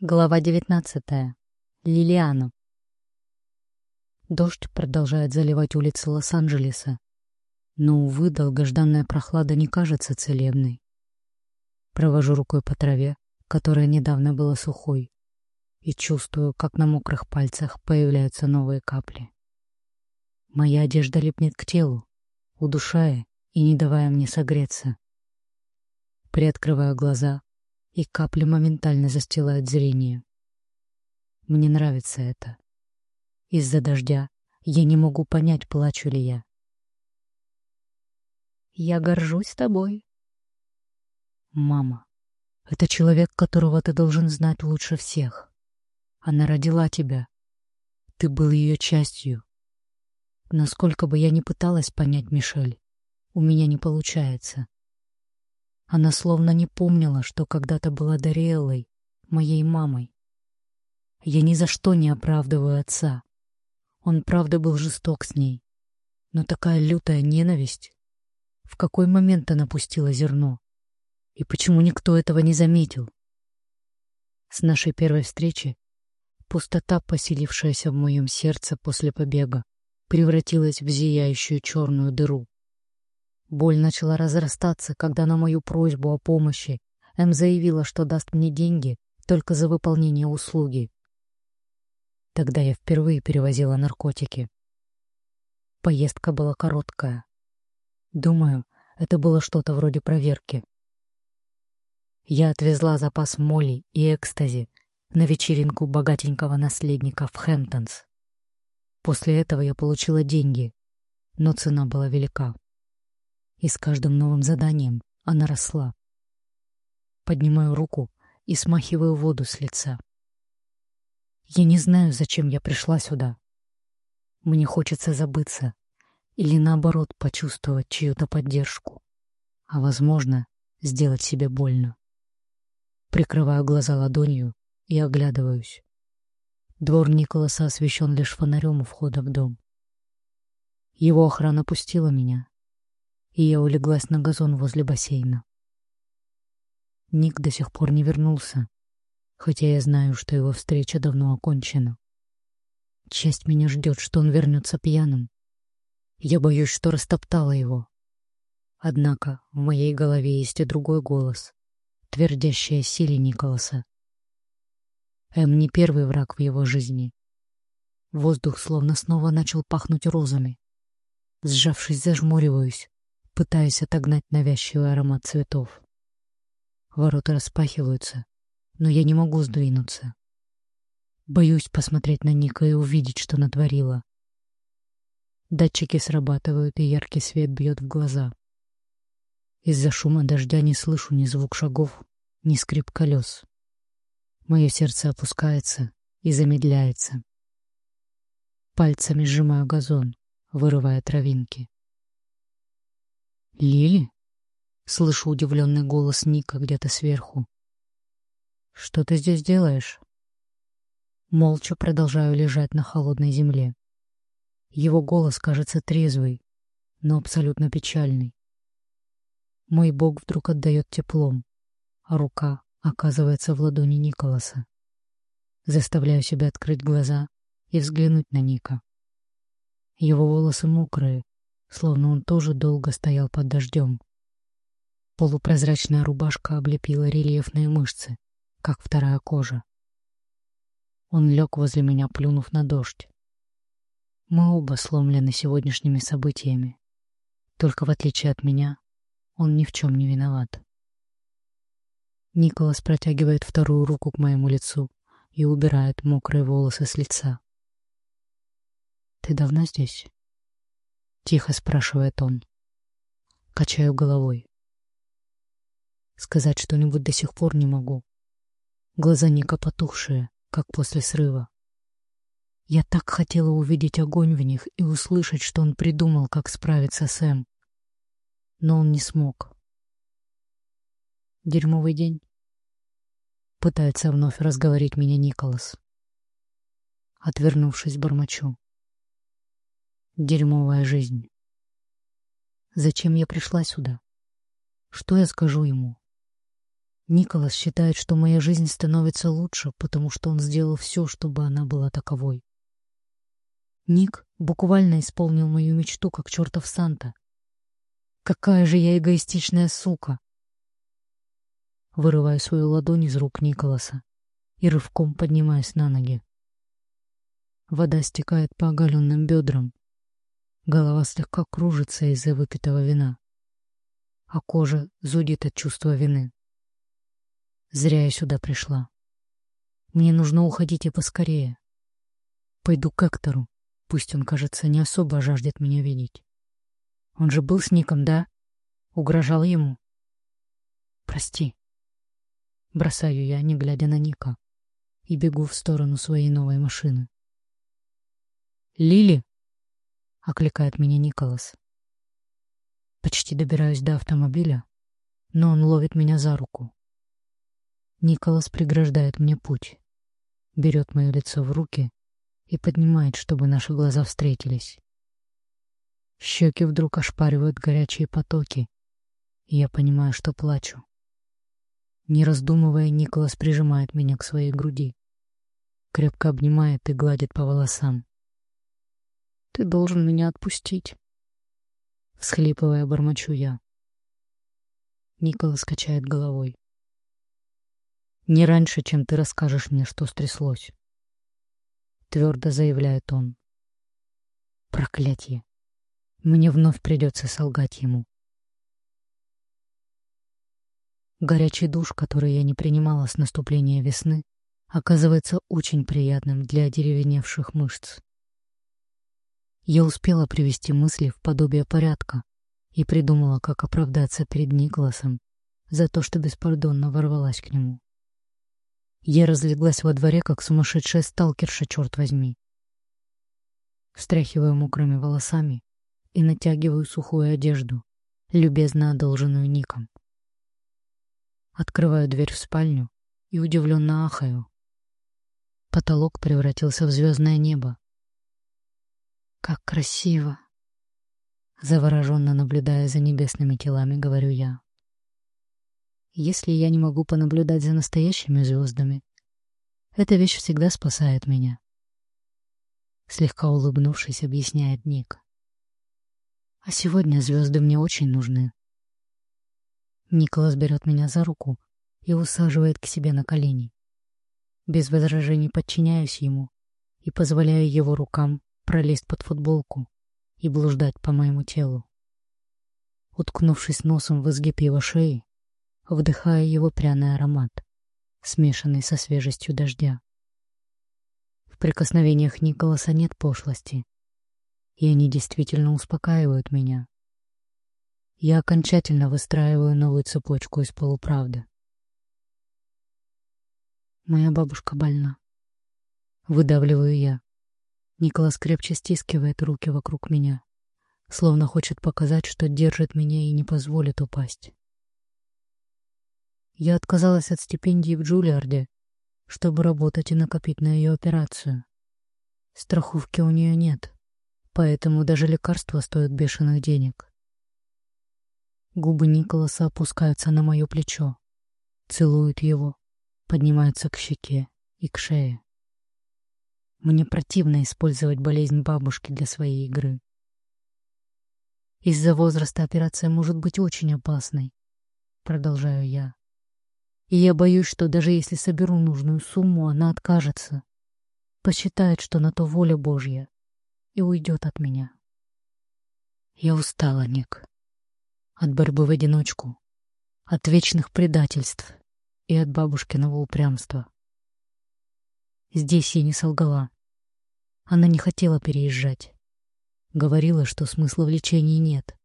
Глава 19. Лилиана. Дождь продолжает заливать улицы Лос-Анджелеса, но, увы, долгожданная прохлада не кажется целебной. Провожу рукой по траве, которая недавно была сухой, и чувствую, как на мокрых пальцах появляются новые капли. Моя одежда липнет к телу, удушая и не давая мне согреться. Приоткрываю глаза и капли моментально застилают зрение. Мне нравится это. Из-за дождя я не могу понять, плачу ли я. Я горжусь тобой. Мама, это человек, которого ты должен знать лучше всех. Она родила тебя. Ты был ее частью. Насколько бы я ни пыталась понять Мишель, у меня не получается. Она словно не помнила, что когда-то была Дариэллой, моей мамой. Я ни за что не оправдываю отца. Он правда был жесток с ней. Но такая лютая ненависть... В какой момент она пустила зерно? И почему никто этого не заметил? С нашей первой встречи пустота, поселившаяся в моем сердце после побега, превратилась в зияющую черную дыру. Боль начала разрастаться, когда на мою просьбу о помощи М заявила, что даст мне деньги только за выполнение услуги. Тогда я впервые перевозила наркотики. Поездка была короткая. Думаю, это было что-то вроде проверки. Я отвезла запас моли и экстази на вечеринку богатенького наследника в Хэмптонс. После этого я получила деньги, но цена была велика и с каждым новым заданием она росла. Поднимаю руку и смахиваю воду с лица. Я не знаю, зачем я пришла сюда. Мне хочется забыться или, наоборот, почувствовать чью-то поддержку, а, возможно, сделать себе больно. Прикрываю глаза ладонью и оглядываюсь. Двор Николаса освещен лишь фонарем у входа в дом. Его охрана пустила меня, и я улеглась на газон возле бассейна. Ник до сих пор не вернулся, хотя я знаю, что его встреча давно окончена. Часть меня ждет, что он вернется пьяным. Я боюсь, что растоптала его. Однако в моей голове есть и другой голос, твердящий о силе Николаса. Эм не первый враг в его жизни. Воздух словно снова начал пахнуть розами. Сжавшись, зажмуриваюсь, пытаясь отогнать навязчивый аромат цветов. Ворота распахиваются, но я не могу сдвинуться. Боюсь посмотреть на Ника и увидеть, что натворила. Датчики срабатывают, и яркий свет бьет в глаза. Из-за шума дождя не слышу ни звук шагов, ни скрип колес. Мое сердце опускается и замедляется. Пальцами сжимаю газон, вырывая травинки. «Лили?» — слышу удивленный голос Ника где-то сверху. «Что ты здесь делаешь?» Молча продолжаю лежать на холодной земле. Его голос кажется трезвый, но абсолютно печальный. Мой бог вдруг отдает теплом, а рука оказывается в ладони Николаса. Заставляю себя открыть глаза и взглянуть на Ника. Его волосы мокрые, словно он тоже долго стоял под дождем. Полупрозрачная рубашка облепила рельефные мышцы, как вторая кожа. Он лег возле меня, плюнув на дождь. Мы оба сломлены сегодняшними событиями. Только в отличие от меня, он ни в чем не виноват. Николас протягивает вторую руку к моему лицу и убирает мокрые волосы с лица. «Ты давно здесь?» Тихо спрашивает он. Качаю головой. Сказать что-нибудь до сих пор не могу. Глаза Ника потухшие, как после срыва. Я так хотела увидеть огонь в них и услышать, что он придумал, как справиться с Эм. Но он не смог. Дерьмовый день. Пытается вновь разговорить меня Николас. Отвернувшись, бормочу. Дерьмовая жизнь. Зачем я пришла сюда? Что я скажу ему? Николас считает, что моя жизнь становится лучше, потому что он сделал все, чтобы она была таковой. Ник буквально исполнил мою мечту, как чертов Санта. Какая же я эгоистичная сука! Вырываю свою ладонь из рук Николаса и рывком поднимаюсь на ноги. Вода стекает по оголенным бедрам. Голова слегка кружится из-за выпитого вина, а кожа зудит от чувства вины. Зря я сюда пришла. Мне нужно уходить и поскорее. Пойду к Эктору. Пусть он, кажется, не особо жаждет меня видеть. Он же был с Ником, да? Угрожал ему. Прости. Бросаю я, не глядя на Ника, и бегу в сторону своей новой машины. «Лили!» — окликает меня Николас. Почти добираюсь до автомобиля, но он ловит меня за руку. Николас преграждает мне путь, берет мое лицо в руки и поднимает, чтобы наши глаза встретились. Щеки вдруг ошпаривают горячие потоки, и я понимаю, что плачу. Не раздумывая, Николас прижимает меня к своей груди, крепко обнимает и гладит по волосам. «Ты должен меня отпустить», — всхлипывая, бормочу я. Николас качает головой. «Не раньше, чем ты расскажешь мне, что стряслось». — твердо заявляет он. Проклятье. Мне вновь придется солгать ему. Горячий душ, который я не принимала с наступления весны, оказывается очень приятным для одеревеневших мышц. Я успела привести мысли в подобие порядка и придумала, как оправдаться перед Николасом за то, что беспардонно ворвалась к нему. Я разлеглась во дворе, как сумасшедшая сталкерша, черт возьми. Встряхиваю мокрыми волосами и натягиваю сухую одежду, любезно одолженную Ником. Открываю дверь в спальню и удивленно ахаю. Потолок превратился в звездное небо. «Как красиво!» Завороженно наблюдая за небесными телами, говорю я. Если я не могу понаблюдать за настоящими звездами, эта вещь всегда спасает меня. Слегка улыбнувшись, объясняет Ник. А сегодня звезды мне очень нужны. Николас берет меня за руку и усаживает к себе на колени. Без возражений подчиняюсь ему и позволяю его рукам пролезть под футболку и блуждать по моему телу. Уткнувшись носом в изгиб его шеи, вдыхая его пряный аромат, смешанный со свежестью дождя. В прикосновениях Николаса нет пошлости, и они действительно успокаивают меня. Я окончательно выстраиваю новую цепочку из полуправды. Моя бабушка больна. Выдавливаю я. Николас крепче стискивает руки вокруг меня, словно хочет показать, что держит меня и не позволит упасть. Я отказалась от стипендии в Джулиарде, чтобы работать и накопить на ее операцию. Страховки у нее нет, поэтому даже лекарства стоят бешеных денег. Губы Николаса опускаются на мое плечо, целуют его, поднимаются к щеке и к шее. Мне противно использовать болезнь бабушки для своей игры. Из-за возраста операция может быть очень опасной, продолжаю я. И я боюсь, что даже если соберу нужную сумму, она откажется. Посчитает, что на то воля Божья, и уйдет от меня. Я устала, Ник. От борьбы в одиночку, от вечных предательств и от бабушкиного упрямства. Здесь я не солгала. Она не хотела переезжать. Говорила, что смысла в лечении нет,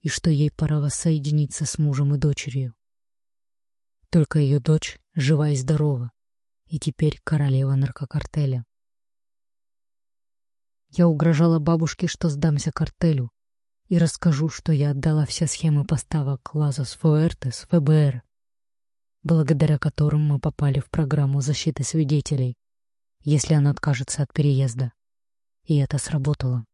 и что ей пора воссоединиться с мужем и дочерью. Только ее дочь жива и здорова, и теперь королева наркокартеля. Я угрожала бабушке, что сдамся картелю, и расскажу, что я отдала все схемы поставок Лазос Фуэртес ФБР, благодаря которым мы попали в программу защиты свидетелей, если она откажется от переезда. И это сработало.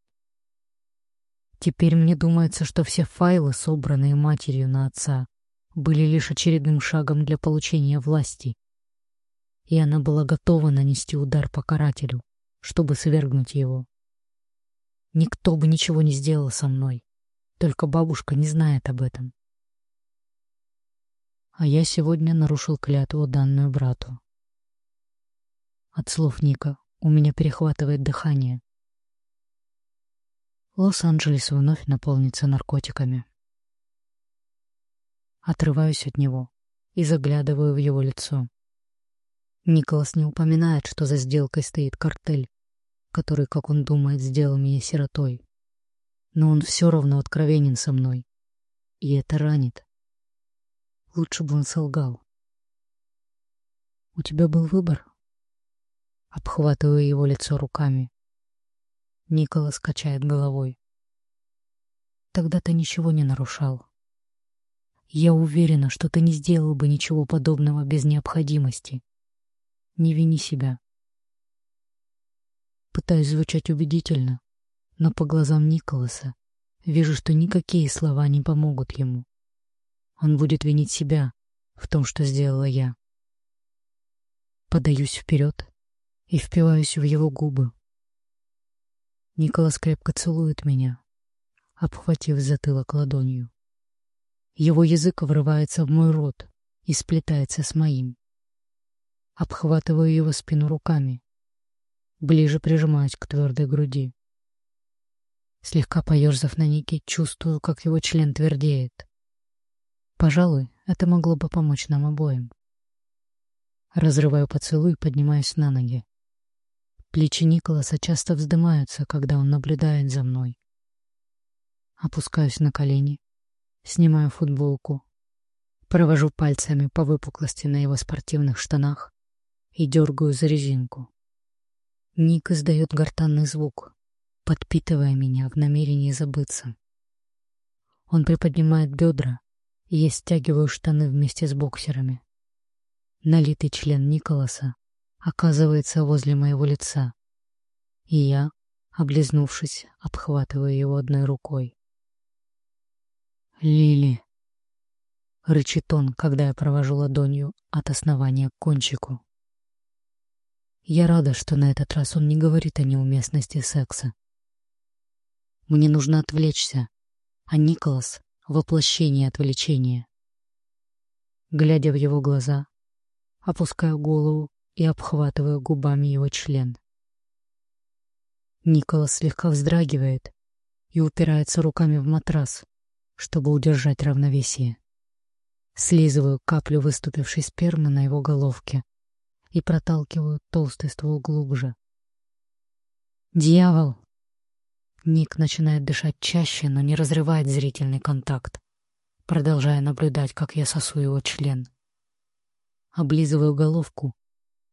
Теперь мне думается, что все файлы, собранные матерью на отца, были лишь очередным шагом для получения власти. И она была готова нанести удар по карателю, чтобы свергнуть его. Никто бы ничего не сделал со мной, только бабушка не знает об этом. А я сегодня нарушил клятву, данную брату. От слов Ника у меня перехватывает дыхание. Лос-Анджелес вновь наполнится наркотиками. Отрываюсь от него и заглядываю в его лицо. Николас не упоминает, что за сделкой стоит картель, который, как он думает, сделал меня сиротой. Но он все равно откровенен со мной, и это ранит. Лучше бы он солгал. «У тебя был выбор?» Обхватываю его лицо руками. Николас качает головой. Тогда ты ничего не нарушал. Я уверена, что ты не сделал бы ничего подобного без необходимости. Не вини себя. Пытаюсь звучать убедительно, но по глазам Николаса вижу, что никакие слова не помогут ему. Он будет винить себя в том, что сделала я. Подаюсь вперед и впиваюсь в его губы, Николас крепко целует меня, обхватив затылок ладонью. Его язык врывается в мой рот и сплетается с моим. Обхватываю его спину руками, ближе прижимаюсь к твердой груди. Слегка поерзав на Нике, чувствую, как его член твердеет. Пожалуй, это могло бы помочь нам обоим. Разрываю поцелуй и поднимаюсь на ноги. Плечи Николаса часто вздымаются, когда он наблюдает за мной. Опускаюсь на колени, снимаю футболку, провожу пальцами по выпуклости на его спортивных штанах и дергаю за резинку. Ник издает гортанный звук, подпитывая меня в намерении забыться. Он приподнимает бедра, я стягиваю штаны вместе с боксерами. Налитый член Николаса оказывается возле моего лица, и я, облизнувшись, обхватываю его одной рукой. «Лили!» — рычит он, когда я провожу ладонью от основания к кончику. Я рада, что на этот раз он не говорит о неуместности секса. Мне нужно отвлечься, а Николас — воплощение отвлечения. Глядя в его глаза, опускаю голову и обхватываю губами его член. Николас слегка вздрагивает и упирается руками в матрас, чтобы удержать равновесие. Слизываю каплю выступившей спермы на его головке и проталкиваю толстый ствол глубже. «Дьявол!» Ник начинает дышать чаще, но не разрывает зрительный контакт, продолжая наблюдать, как я сосу его член. Облизываю головку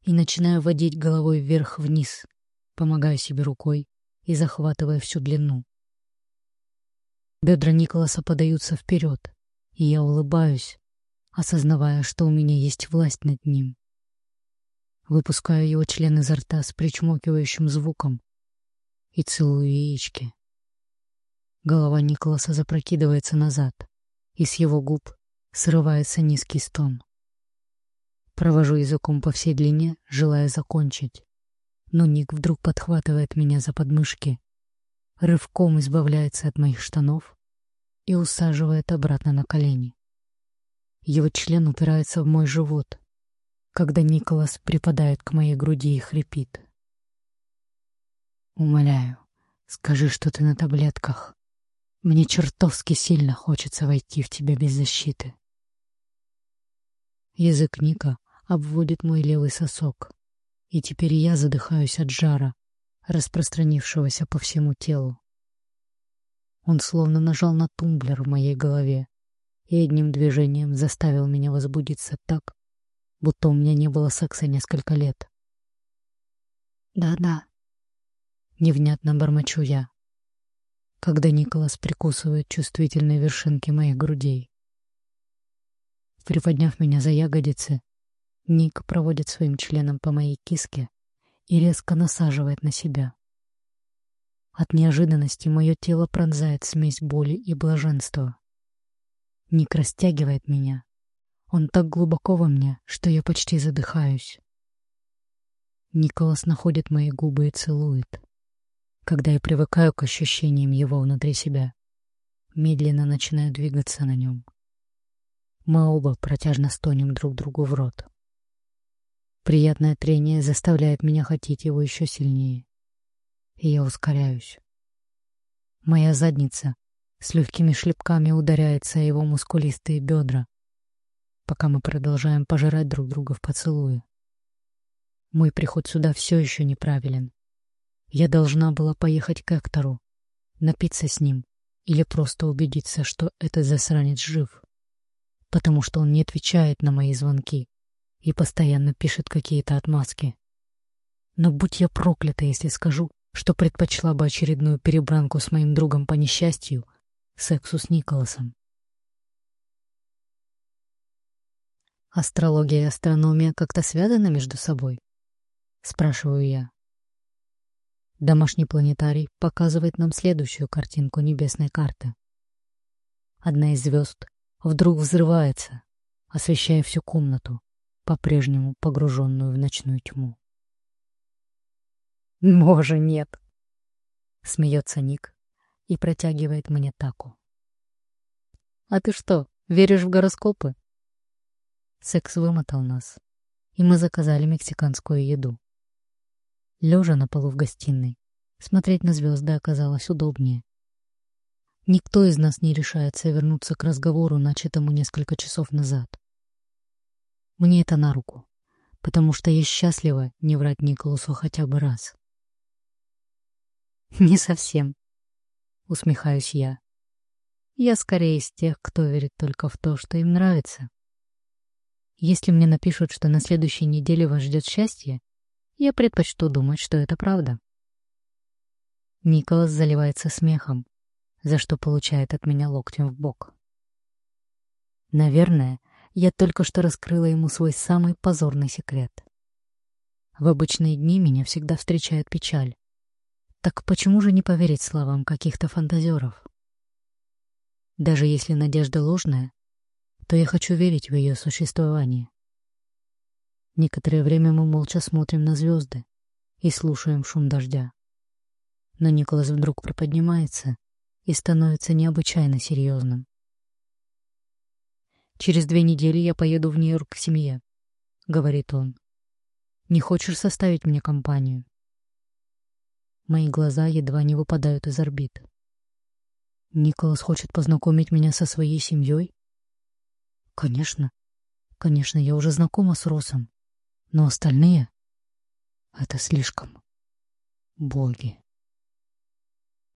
и начинаю водить головой вверх-вниз, помогая себе рукой и захватывая всю длину. Бедра Николаса подаются вперед, и я улыбаюсь, осознавая, что у меня есть власть над ним. Выпускаю его член изо рта с причмокивающим звуком и целую яички. Голова Николаса запрокидывается назад, и с его губ срывается низкий стон. Провожу языком по всей длине, желая закончить. Но Ник вдруг подхватывает меня за подмышки, рывком избавляется от моих штанов и усаживает обратно на колени. Его член упирается в мой живот, когда Николас припадает к моей груди и хрипит. «Умоляю, скажи, что ты на таблетках. Мне чертовски сильно хочется войти в тебя без защиты». Язык Ника обводит мой левый сосок, и теперь я задыхаюсь от жара, распространившегося по всему телу. Он словно нажал на тумблер в моей голове и одним движением заставил меня возбудиться так, будто у меня не было секса несколько лет. «Да-да», — невнятно бормочу я, когда Николас прикусывает чувствительные вершинки моих грудей. Приподняв меня за ягодицы, Ник проводит своим членом по моей киске и резко насаживает на себя. От неожиданности мое тело пронзает смесь боли и блаженства. Ник растягивает меня, Он так глубоко во мне, что я почти задыхаюсь. Николас находит мои губы и целует. Когда я привыкаю к ощущениям его внутри себя, медленно начинаю двигаться на нем. Мы оба протяжно стонем друг другу в рот. Приятное трение заставляет меня хотеть его еще сильнее. И я ускоряюсь. Моя задница с легкими шлепками ударяется о его мускулистые бедра, пока мы продолжаем пожирать друг друга в поцелуе. Мой приход сюда все еще неправилен. Я должна была поехать к Эктору, напиться с ним или просто убедиться, что этот засранец жив, потому что он не отвечает на мои звонки и постоянно пишет какие-то отмазки. Но будь я проклята, если скажу, что предпочла бы очередную перебранку с моим другом по несчастью сексу с Николасом. Астрология и астрономия как-то связаны между собой? Спрашиваю я. Домашний планетарий показывает нам следующую картинку небесной карты. Одна из звезд вдруг взрывается, освещая всю комнату, по-прежнему погруженную в ночную тьму. «Боже, нет!» — смеется Ник и протягивает мне таку. «А ты что, веришь в гороскопы?» Секс вымотал нас, и мы заказали мексиканскую еду. Лежа на полу в гостиной, смотреть на звезды оказалось удобнее. Никто из нас не решается вернуться к разговору, начатому несколько часов назад. Мне это на руку, потому что я счастлива не врать Николасу хотя бы раз. «Не совсем», — усмехаюсь я. «Я скорее из тех, кто верит только в то, что им нравится. Если мне напишут, что на следующей неделе вас ждет счастье, я предпочту думать, что это правда». Николас заливается смехом, за что получает от меня локтем в бок. Наверное, я только что раскрыла ему свой самый позорный секрет. В обычные дни меня всегда встречает печаль. Так почему же не поверить словам каких-то фантазеров? Даже если надежда ложная, то я хочу верить в ее существование. Некоторое время мы молча смотрим на звезды и слушаем шум дождя. Но Николас вдруг приподнимается и становится необычайно серьезным. «Через две недели я поеду в Нью-Йорк к семье», — говорит он. «Не хочешь составить мне компанию?» Мои глаза едва не выпадают из орбит. Николас хочет познакомить меня со своей семьей? Конечно. Конечно, я уже знакома с Росом. Но остальные... Это слишком. Боги.